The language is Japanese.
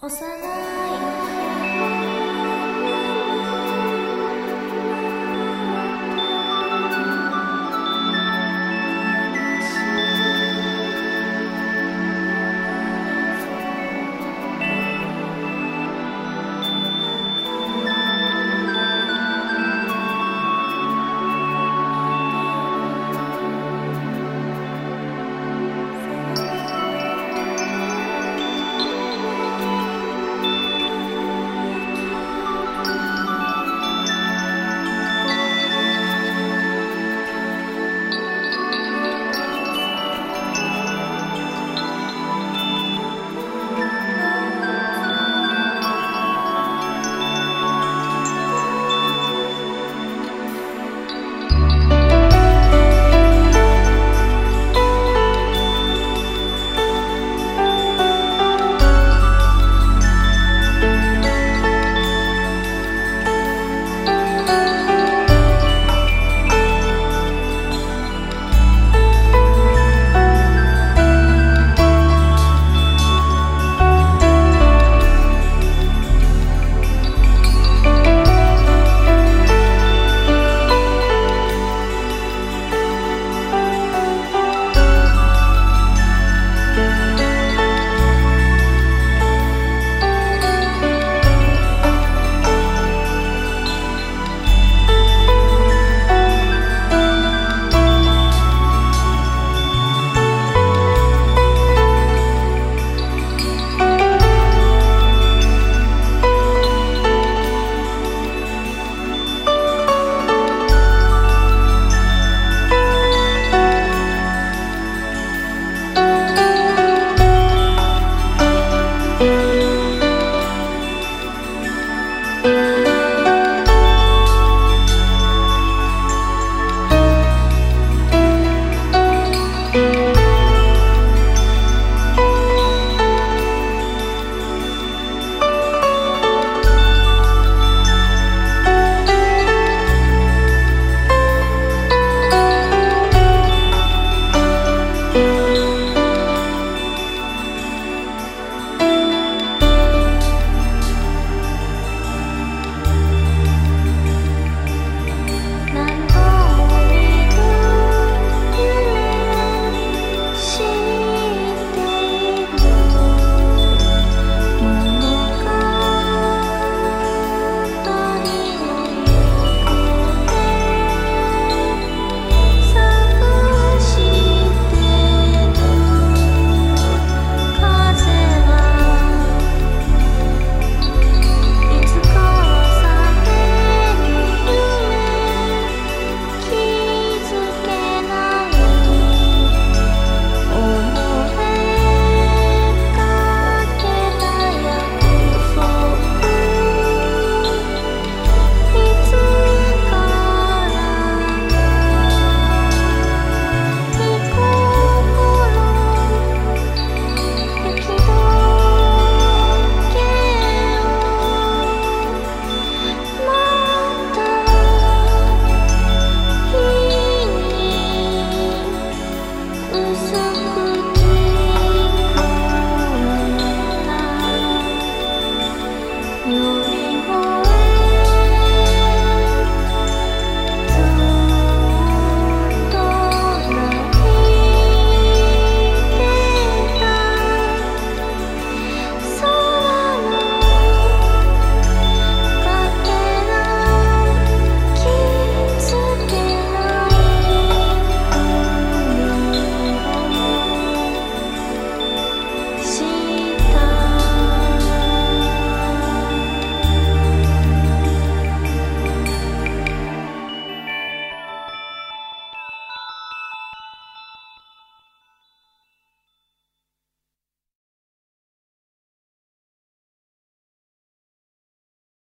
幼い